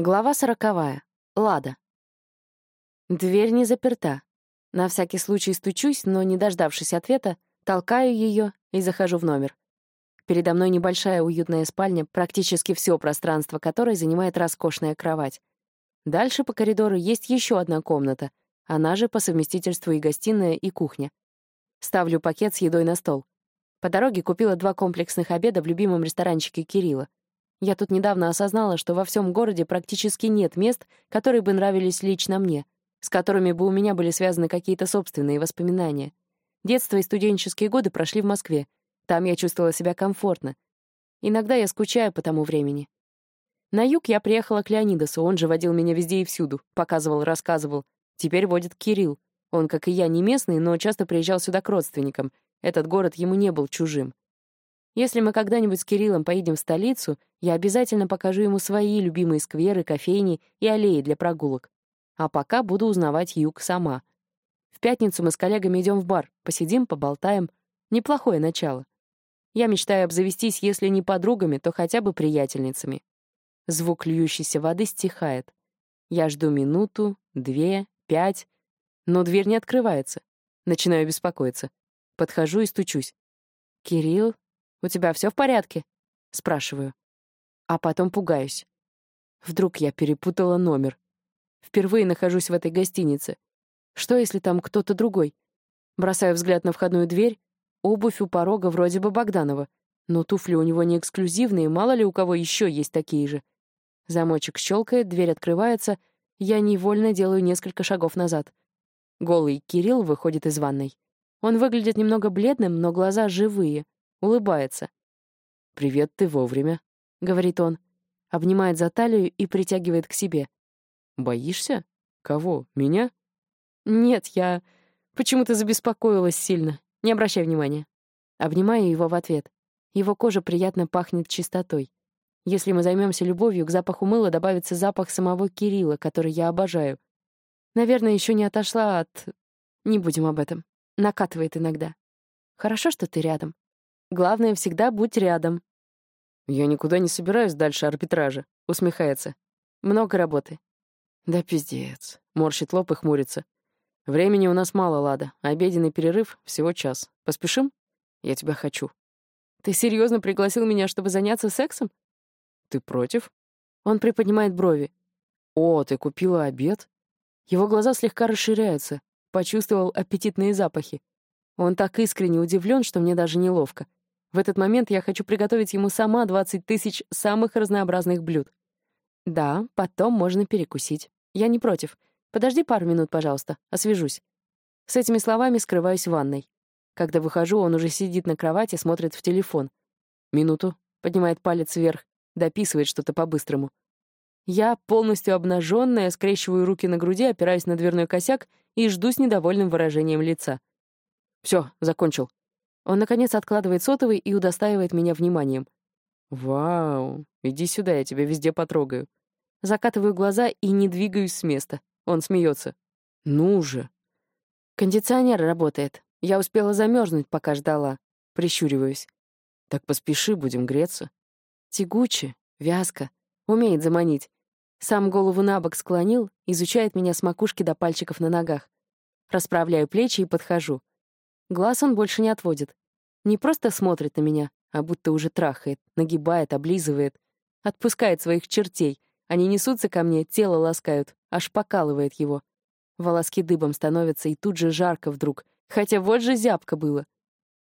Глава сороковая. Лада. Дверь не заперта. На всякий случай стучусь, но, не дождавшись ответа, толкаю ее и захожу в номер. Передо мной небольшая уютная спальня, практически все пространство которой занимает роскошная кровать. Дальше по коридору есть еще одна комната, она же по совместительству и гостиная, и кухня. Ставлю пакет с едой на стол. По дороге купила два комплексных обеда в любимом ресторанчике Кирилла. Я тут недавно осознала, что во всем городе практически нет мест, которые бы нравились лично мне, с которыми бы у меня были связаны какие-то собственные воспоминания. Детство и студенческие годы прошли в Москве. Там я чувствовала себя комфортно. Иногда я скучаю по тому времени. На юг я приехала к Леонидасу, он же водил меня везде и всюду, показывал, рассказывал. Теперь водит Кирилл. Он, как и я, не местный, но часто приезжал сюда к родственникам. Этот город ему не был чужим. Если мы когда-нибудь с Кириллом поедем в столицу, я обязательно покажу ему свои любимые скверы, кофейни и аллеи для прогулок. А пока буду узнавать юг сама. В пятницу мы с коллегами идем в бар, посидим, поболтаем. Неплохое начало. Я мечтаю обзавестись, если не подругами, то хотя бы приятельницами. Звук льющейся воды стихает. Я жду минуту, две, пять, но дверь не открывается. Начинаю беспокоиться. Подхожу и стучусь. «Кирилл, «У тебя все в порядке?» — спрашиваю. А потом пугаюсь. Вдруг я перепутала номер. Впервые нахожусь в этой гостинице. Что, если там кто-то другой? Бросаю взгляд на входную дверь. Обувь у порога вроде бы Богданова. Но туфли у него не эксклюзивные, мало ли у кого еще есть такие же. Замочек щелкает, дверь открывается. Я невольно делаю несколько шагов назад. Голый Кирилл выходит из ванной. Он выглядит немного бледным, но глаза живые — улыбается. «Привет, ты вовремя», — говорит он, обнимает за талию и притягивает к себе. «Боишься? Кого? Меня?» «Нет, я почему-то забеспокоилась сильно. Не обращай внимания». Обнимаю его в ответ. Его кожа приятно пахнет чистотой. Если мы займемся любовью, к запаху мыла добавится запах самого Кирилла, который я обожаю. Наверное, еще не отошла от... Не будем об этом. Накатывает иногда. Хорошо, что ты рядом. Главное, всегда будь рядом». «Я никуда не собираюсь дальше арбитража», — усмехается. «Много работы». «Да пиздец», — морщит лоб и хмурится. «Времени у нас мало, Лада. Обеденный перерыв — всего час. Поспешим? Я тебя хочу». «Ты серьезно пригласил меня, чтобы заняться сексом?» «Ты против?» Он приподнимает брови. «О, ты купила обед?» Его глаза слегка расширяются. Почувствовал аппетитные запахи. Он так искренне удивлен, что мне даже неловко. В этот момент я хочу приготовить ему сама 20 тысяч самых разнообразных блюд. Да, потом можно перекусить. Я не против. Подожди пару минут, пожалуйста, освежусь. С этими словами скрываюсь в ванной. Когда выхожу, он уже сидит на кровати, смотрит в телефон. Минуту, поднимает палец вверх, дописывает что-то по-быстрому. Я, полностью обнаженная, скрещиваю руки на груди, опираюсь на дверной косяк и жду с недовольным выражением лица. Все, закончил. Он, наконец, откладывает сотовый и удостаивает меня вниманием. «Вау! Иди сюда, я тебя везде потрогаю». Закатываю глаза и не двигаюсь с места. Он смеется. «Ну же!» «Кондиционер работает. Я успела замерзнуть, пока ждала». Прищуриваюсь. «Так поспеши, будем греться». Тягуче, вязко, умеет заманить. Сам голову на бок склонил, изучает меня с макушки до пальчиков на ногах. Расправляю плечи и подхожу. Глаз он больше не отводит. Не просто смотрит на меня, а будто уже трахает, нагибает, облизывает. Отпускает своих чертей. Они несутся ко мне, тело ласкают, аж покалывает его. Волоски дыбом становятся, и тут же жарко вдруг. Хотя вот же зябко было.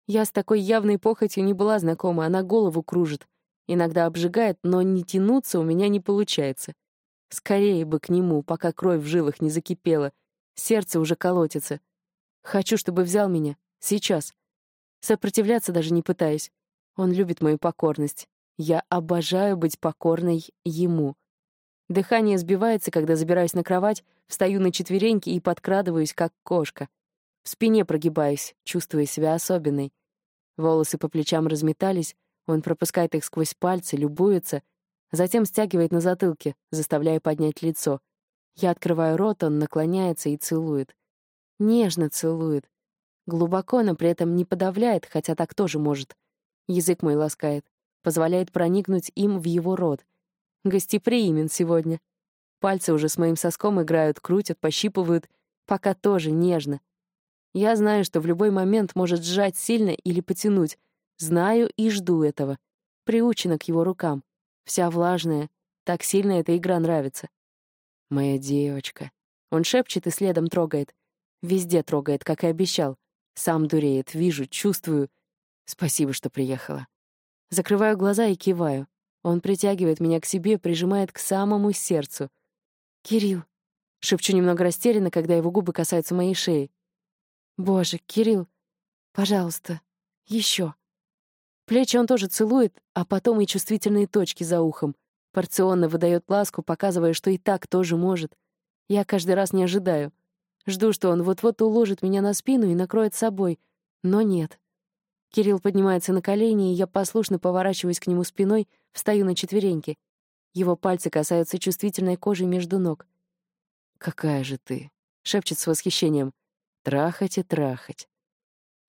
Я с такой явной похотью не была знакома, она голову кружит. Иногда обжигает, но не тянуться у меня не получается. Скорее бы к нему, пока кровь в жилах не закипела. Сердце уже колотится. Хочу, чтобы взял меня, Сейчас. Сопротивляться даже не пытаюсь. Он любит мою покорность. Я обожаю быть покорной ему. Дыхание сбивается, когда забираюсь на кровать, встаю на четвереньки и подкрадываюсь, как кошка. В спине прогибаюсь, чувствуя себя особенной. Волосы по плечам разметались, он пропускает их сквозь пальцы, любуется, затем стягивает на затылке, заставляя поднять лицо. Я открываю рот, он наклоняется и целует. Нежно целует. Глубоко, но при этом не подавляет, хотя так тоже может. Язык мой ласкает, позволяет проникнуть им в его рот. Гостеприимен сегодня. Пальцы уже с моим соском играют, крутят, пощипывают, пока тоже нежно. Я знаю, что в любой момент может сжать сильно или потянуть. Знаю и жду этого. Приучена к его рукам. Вся влажная. Так сильно эта игра нравится. Моя девочка. Он шепчет и следом трогает. Везде трогает, как и обещал. Сам дуреет, вижу, чувствую. Спасибо, что приехала. Закрываю глаза и киваю. Он притягивает меня к себе, прижимает к самому сердцу. «Кирилл!» — шепчу немного растерянно, когда его губы касаются моей шеи. «Боже, Кирилл, пожалуйста, еще!» Плечи он тоже целует, а потом и чувствительные точки за ухом. Порционно выдает ласку, показывая, что и так тоже может. Я каждый раз не ожидаю. Жду, что он вот-вот уложит меня на спину и накроет собой. Но нет. Кирилл поднимается на колени, и я послушно поворачиваюсь к нему спиной, встаю на четвереньки. Его пальцы касаются чувствительной кожи между ног. «Какая же ты!» — шепчет с восхищением. «Трахать и трахать».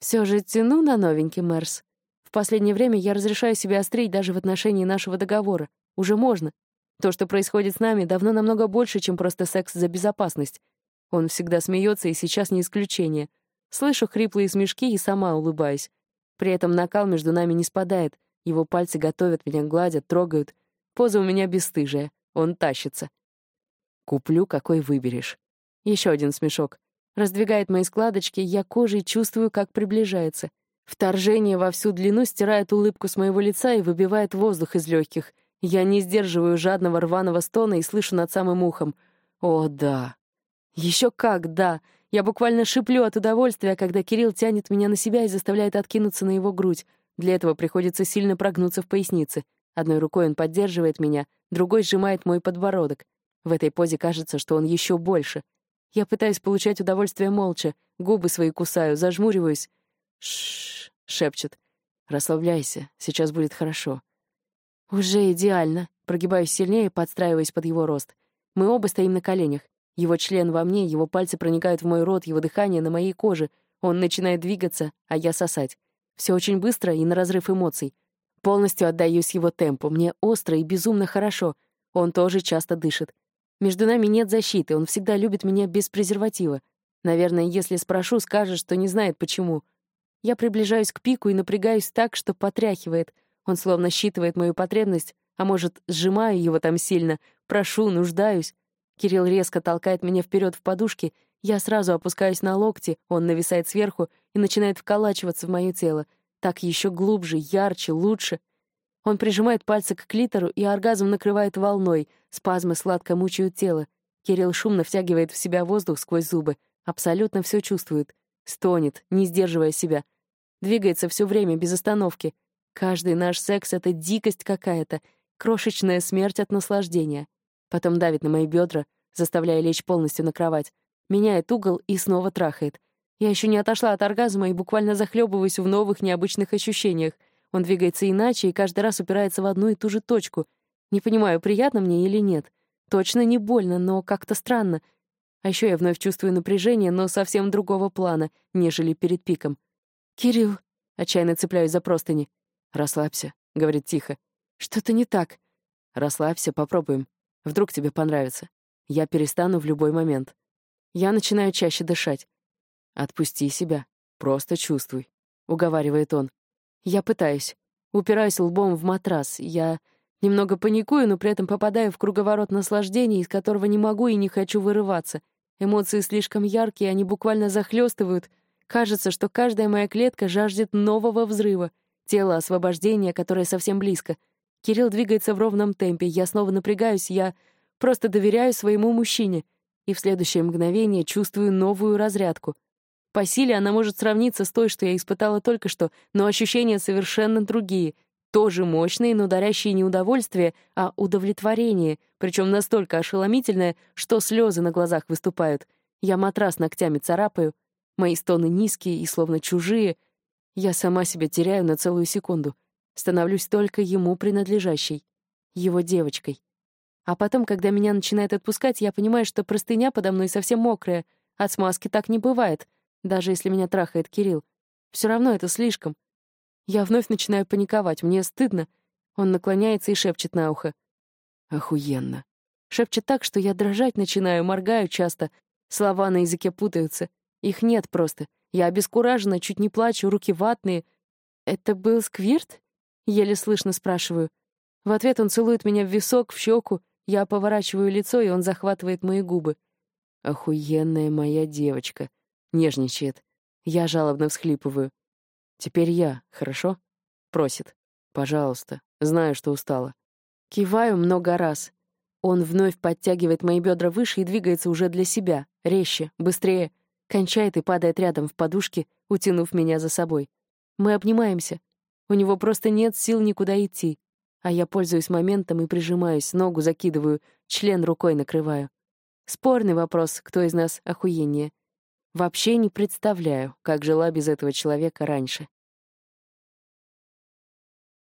Все же тяну на новенький, Мэрс. В последнее время я разрешаю себе острить даже в отношении нашего договора. Уже можно. То, что происходит с нами, давно намного больше, чем просто секс за безопасность. Он всегда смеется, и сейчас не исключение. Слышу хриплые смешки и сама улыбаюсь. При этом накал между нами не спадает. Его пальцы готовят меня, гладят, трогают. Поза у меня бесстыжая. Он тащится. Куплю, какой выберешь. Еще один смешок. Раздвигает мои складочки, я кожей чувствую, как приближается. Вторжение во всю длину стирает улыбку с моего лица и выбивает воздух из легких. Я не сдерживаю жадного рваного стона и слышу над самым ухом. О, да. Еще как, да. Я буквально шиплю от удовольствия, когда Кирилл тянет меня на себя и заставляет откинуться на его грудь. Для этого приходится сильно прогнуться в пояснице. Одной рукой он поддерживает меня, другой сжимает мой подбородок. В этой позе кажется, что он еще больше. Я пытаюсь получать удовольствие молча, губы свои кусаю, зажмуриваюсь. Шш, шепчет. Расслабляйся, сейчас будет хорошо. Уже идеально. Прогибаюсь сильнее, подстраиваясь под его рост. Мы оба стоим на коленях. Его член во мне, его пальцы проникают в мой рот, его дыхание на моей коже. Он начинает двигаться, а я сосать. Все очень быстро и на разрыв эмоций. Полностью отдаюсь его темпу. Мне остро и безумно хорошо. Он тоже часто дышит. Между нами нет защиты, он всегда любит меня без презерватива. Наверное, если спрошу, скажет, что не знает почему. Я приближаюсь к пику и напрягаюсь так, что потряхивает. Он словно считывает мою потребность, а может, сжимаю его там сильно, прошу, нуждаюсь. Кирилл резко толкает меня вперед в подушке, я сразу опускаюсь на локти, он нависает сверху и начинает вколачиваться в мое тело. Так еще глубже, ярче, лучше. Он прижимает пальцы к клитору, и оргазм накрывает волной, спазмы сладко мучают тело. Кирилл шумно втягивает в себя воздух сквозь зубы, абсолютно все чувствует. Стонет, не сдерживая себя. Двигается все время, без остановки. Каждый наш секс — это дикость какая-то, крошечная смерть от наслаждения. Потом давит на мои бедра, заставляя лечь полностью на кровать. Меняет угол и снова трахает. Я еще не отошла от оргазма и буквально захлебываюсь в новых необычных ощущениях. Он двигается иначе и каждый раз упирается в одну и ту же точку. Не понимаю, приятно мне или нет. Точно не больно, но как-то странно. А еще я вновь чувствую напряжение, но совсем другого плана, нежели перед пиком. «Кирилл!» — отчаянно цепляюсь за простыни. «Расслабься», — говорит тихо. «Что-то не так». «Расслабься, попробуем. Вдруг тебе понравится. Я перестану в любой момент. Я начинаю чаще дышать. Отпусти себя. Просто чувствуй. Уговаривает он. Я пытаюсь. Упираюсь лбом в матрас. Я немного паникую, но при этом попадаю в круговорот наслаждений, из которого не могу и не хочу вырываться. Эмоции слишком яркие, они буквально захлестывают. Кажется, что каждая моя клетка жаждет нового взрыва. Тело освобождения, которое совсем близко — Кирилл двигается в ровном темпе, я снова напрягаюсь, я просто доверяю своему мужчине, и в следующее мгновение чувствую новую разрядку. По силе она может сравниться с той, что я испытала только что, но ощущения совершенно другие, тоже мощные, но дарящие не удовольствие, а удовлетворение, причем настолько ошеломительное, что слезы на глазах выступают. Я матрас ногтями царапаю, мои стоны низкие и словно чужие. Я сама себя теряю на целую секунду становлюсь только ему принадлежащей, его девочкой. А потом, когда меня начинает отпускать, я понимаю, что простыня подо мной совсем мокрая. От смазки так не бывает, даже если меня трахает Кирилл. Все равно это слишком. Я вновь начинаю паниковать, мне стыдно. Он наклоняется и шепчет на ухо. «Охуенно!» Шепчет так, что я дрожать начинаю, моргаю часто. Слова на языке путаются. Их нет просто. Я обескуражена, чуть не плачу, руки ватные. «Это был сквирт?» — еле слышно спрашиваю. В ответ он целует меня в висок, в щеку. Я поворачиваю лицо, и он захватывает мои губы. «Охуенная моя девочка!» — нежничает. Я жалобно всхлипываю. «Теперь я, хорошо?» — просит. «Пожалуйста. Знаю, что устала». Киваю много раз. Он вновь подтягивает мои бедра выше и двигается уже для себя, резче, быстрее. Кончает и падает рядом в подушке, утянув меня за собой. Мы обнимаемся. У него просто нет сил никуда идти. А я пользуюсь моментом и прижимаюсь, ногу закидываю, член рукой накрываю. Спорный вопрос, кто из нас охуеннее. Вообще не представляю, как жила без этого человека раньше.